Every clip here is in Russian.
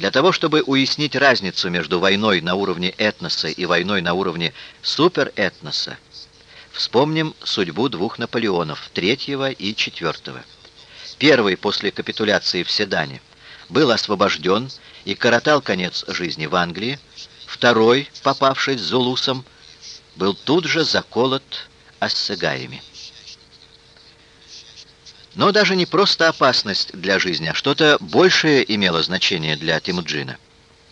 Для того, чтобы уяснить разницу между войной на уровне этноса и войной на уровне суперэтноса, вспомним судьбу двух Наполеонов, третьего и четвертого. Первый после капитуляции в Седане был освобожден и коротал конец жизни в Англии, второй, попавшись Зулусом, был тут же заколот ассегаями. Но даже не просто опасность для жизни, а что-то большее имело значение для Тимуджина.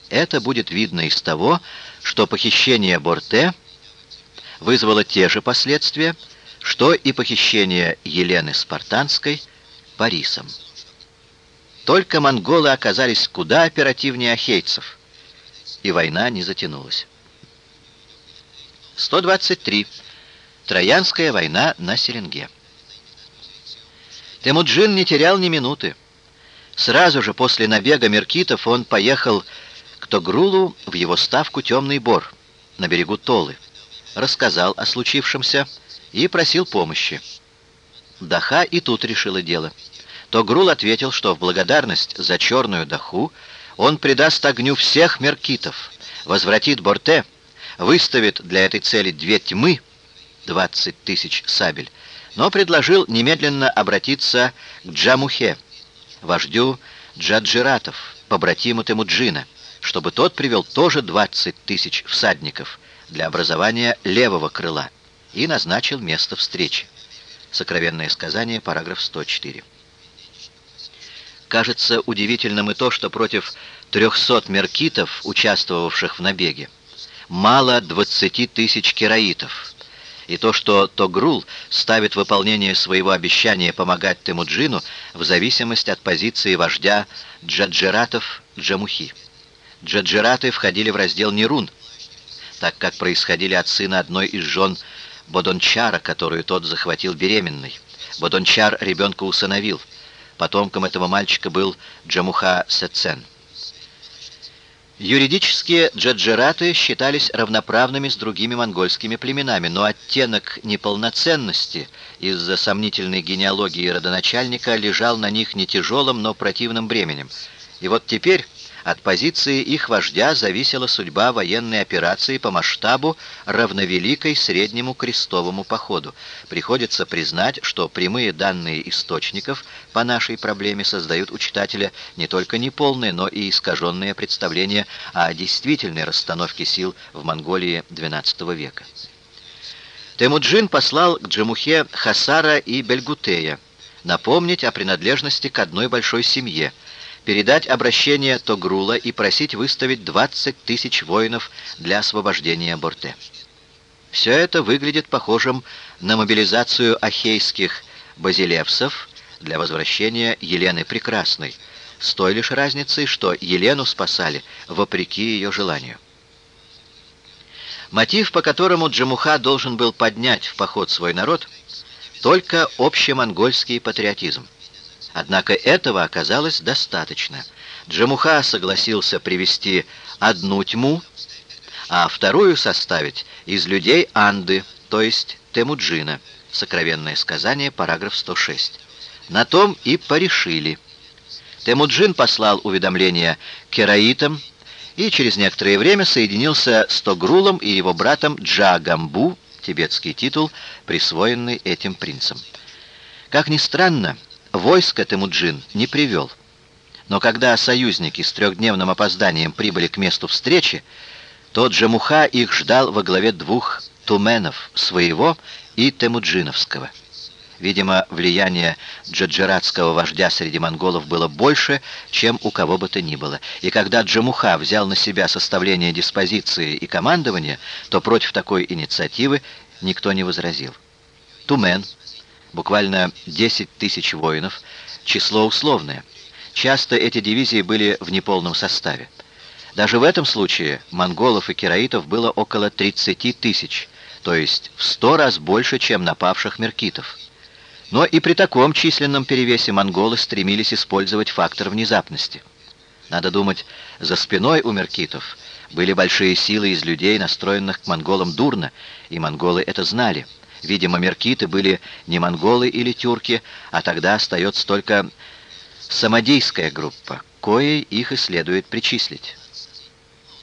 Это будет видно из того, что похищение Борте вызвало те же последствия, что и похищение Елены Спартанской Парисом. Только монголы оказались куда оперативнее ахейцев, и война не затянулась. 123. Троянская война на Селенге. Темуджин не терял ни минуты. Сразу же после набега меркитов он поехал к Тогрулу в его ставку «Темный бор» на берегу Толы, рассказал о случившемся и просил помощи. Даха и тут решила дело. Тогрул ответил, что в благодарность за черную Даху он придаст огню всех меркитов, возвратит Борте, выставит для этой цели две тьмы, 20 тысяч сабель, но предложил немедленно обратиться к Джамухе, вождю Джаджиратов, побратиму Темуджина, чтобы тот привел тоже 20 тысяч всадников для образования левого крыла и назначил место встречи. Сокровенное сказание, параграф 104. Кажется удивительным и то, что против 300 меркитов, участвовавших в набеге, мало 20 тысяч кераитов, и то, что Тогрул ставит выполнение своего обещания помогать Темуджину в зависимости от позиции вождя джаджиратов Джамухи. Джаджираты входили в раздел Нерун, так как происходили от сына одной из жен Бодончара, которую тот захватил беременной. Бодончар ребенка усыновил. Потомком этого мальчика был Джамуха Сецен. Юридически джаджираты считались равноправными с другими монгольскими племенами, но оттенок неполноценности из-за сомнительной генеалогии родоначальника лежал на них не тяжелым, но противным бременем. И вот теперь от позиции их вождя зависела судьба военной операции по масштабу, равновеликой среднему крестовому походу. Приходится признать, что прямые данные источников по нашей проблеме создают у читателя не только неполное, но и искаженное представление о действительной расстановке сил в Монголии XII века. Темуджин послал к Джамухе Хасара и Бельгутея напомнить о принадлежности к одной большой семье – передать обращение Тогрула и просить выставить 20 тысяч воинов для освобождения Борте. Все это выглядит похожим на мобилизацию ахейских базилевсов для возвращения Елены Прекрасной, с той лишь разницей, что Елену спасали вопреки ее желанию. Мотив, по которому Джамуха должен был поднять в поход свой народ, только общемонгольский патриотизм. Однако этого оказалось достаточно. Джамуха согласился привести одну тьму, а вторую составить из людей Анды, то есть Темуджина. Сокровенное сказание, параграф 106. На том и порешили. Темуджин послал уведомление кераитам и через некоторое время соединился с Тогрулом и его братом Джагамбу, тибетский титул, присвоенный этим принцем. Как ни странно, Войско Темуджин не привел. Но когда союзники с трехдневным опозданием прибыли к месту встречи, тот же Муха их ждал во главе двух туменов, своего и темуджиновского. Видимо, влияние джаджиратского вождя среди монголов было больше, чем у кого бы то ни было. И когда Джамуха взял на себя составление диспозиции и командования, то против такой инициативы никто не возразил. Тумен, буквально 10 тысяч воинов, число условное. Часто эти дивизии были в неполном составе. Даже в этом случае монголов и кераитов было около 30 тысяч, то есть в 100 раз больше, чем напавших меркитов. Но и при таком численном перевесе монголы стремились использовать фактор внезапности. Надо думать, за спиной у меркитов были большие силы из людей, настроенных к монголам дурно, и монголы это знали – Видимо, меркиты были не монголы или тюрки, а тогда остается только самодейская группа, коей их и следует причислить.